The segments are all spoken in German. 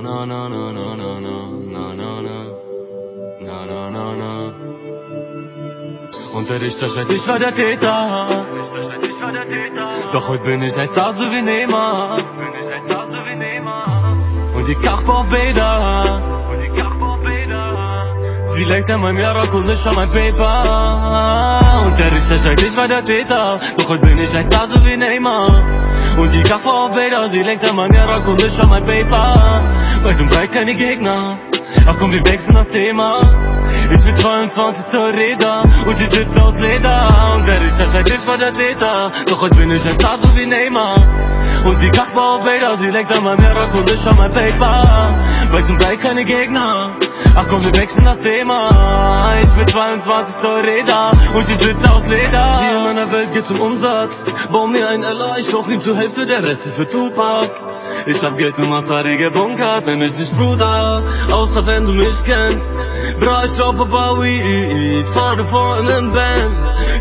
na na na na na na na na na. Na na na na. Und der Richter schreit, ich war der Täter. Doch heute bin ich ein Star so wie Neymar Und die Kachbau Bäder Sie lenkt an meinem Jarock und nicht an mein Paper. Und der Richter schreit, ich war der Täter. Doch heute bin ich ein Star so wie Neymar und die Vader, sie lenkt an meinem Jarock und nicht an mein Paper Weit und breit keine Gegner. Ach komm, wir wechseln das Thema. Ich bin 22 zur Räder und sie sitzt aus Leder. Und der Richter schreit, ich war der Täter? Doch heute bin ich ein Star so wie Neymar. Und die Kachba auf Vader, sie lenkt an meinem Jarock und nicht an mein Paper. Weit und breit keine Gegner. Ach komm, wir wechseln das Thema. Ich bin 22 Zoll Räder und die sitzt aus Leder. Hier in meiner Welt geht's um Umsatz. Bau mir ein LA, ich rauch ihm zur Hälfte, der Rest ist für Tupac ich hab Geld und Massari gebunkert, nenn mich nicht Bruder, außer wenn du mich kennst. Bra, ich shoppe bei Weed, fahre vor in den Benz,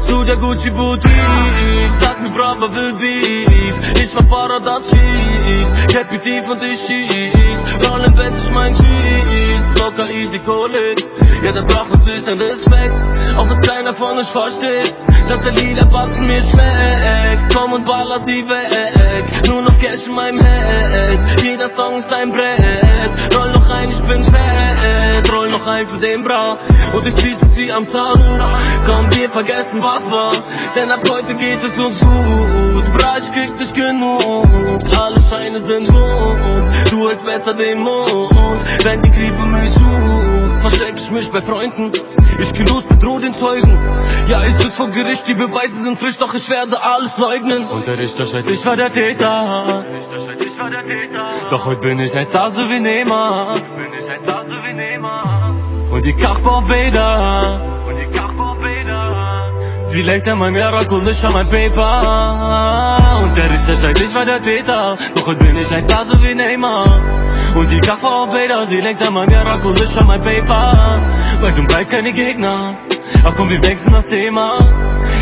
zu der Gucci Boutique, sag mir Brava will Beef, ich verfahre das Kies, Capitiv und ich schieß, rollen Benz, ich mein Kies, locker easy Kolik, ja da braucht natürlich ein Respekt, auch wenn's keiner von euch versteht, dass der Lieder Bass mir schmeckt, komm und baller sie weg, nur noch Cash in meinem Head, jeder Song ist ein Brett, roll noch ein, ich bin fett, roll noch ein für den Bra, und ich zieh sie am Sound, komm wir vergessen was war, denn ab heute geht es uns gut, Bra ich krieg dich genug, alle Scheine sind rot, du hältst besser den Mund, wenn die Krippe mich sucht, versteck ich mich bei Freunden, ich geh los, bedroh den Zeugen, ja ich sitz vor Gericht, die Beweise sind frisch, doch ich werde alles leugnen, und der Richter schreit, ich war der Täter, doch heute bin ich ein Star so wie Neymar. Und die Kachbau Bäder. Sie lenkt an meinem Jarock und nicht an mein Paper. Und der Richter schreit, ich war der Täter. Doch heute bin ich ein Star so wie Neymar. Und die Kachbau Bäder. Sie lenkt an meinem Jarock und nicht an mein Paper. Weit und breit keine Gegner. Ach komm, wir wechseln das Thema.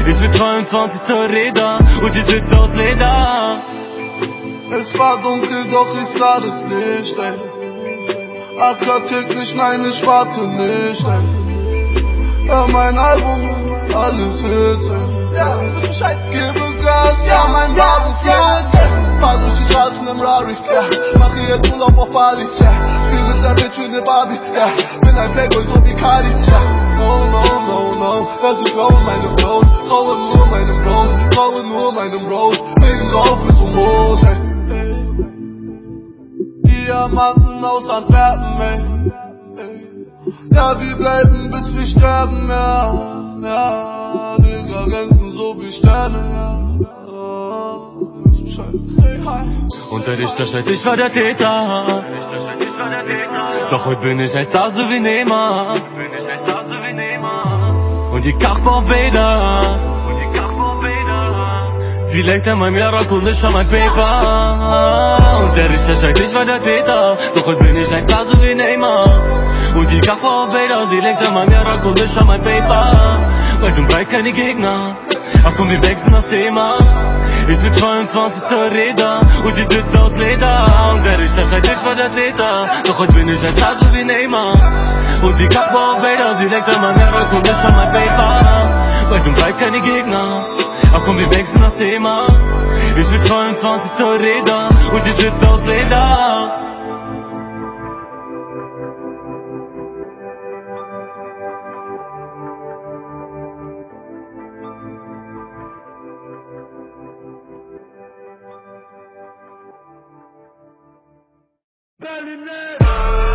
Ich bin 22 zur Räder und die sitzt aus Leder. Es war dunkel, doch ich sah das Licht, ey. Acker täglich, nein, ich warte nicht, ey. Hör mein Album, alles Hits, ey. Ja, Bescheid, gebe Gas, ja, mein Wagen fährt, Marzysz i żadnym rarys, yeah Machy je tulą popalić, yeah Filmy zabyczyny bawić, yeah Bynaj tego i lubi kalić, yeah No, no, no, no. Das ist auch in meinem Blut Frauen nur in meinem Blut Frauen nur my meinem Blut Wegen Lauf bis zum Mond, ey Diamanten aus Antwerpen, ey Ja, wir bleiben bis wir sterben, ja. Ja, Digga, glänzen so wie Sterne, ja. Und der Richter schreit, ich war der Täter. Doch heute bin ich ein Star so wie Neymar. Und die Kachbau Bäder. Sie lenkt an meinem Jarock und nicht an mein Paper. Und der Richter schreit, ich war der Täter. Doch heute bin ich ein Star wie Neymar. Und die Kachbau Bäder. Sie lenkt an meinem Jarock und nicht an mein Paper. Weit und breit keine Gegner. Ach komm, wir wechseln das Thema. Ich bin 22 zur Räder und sie sitzt aus Leder Und der Richter schreit, ich war der Täter Doch heute bin ich ein so wie Neymar Und die Kachbau auf Vader, sie lenkt an meinem Jarock und nicht an mein Paper Weit und breit keine Gegner Ach komm, wir wechseln das Thema Ich bin 22 zur Räder und sie sitzt aus Leder Berlin.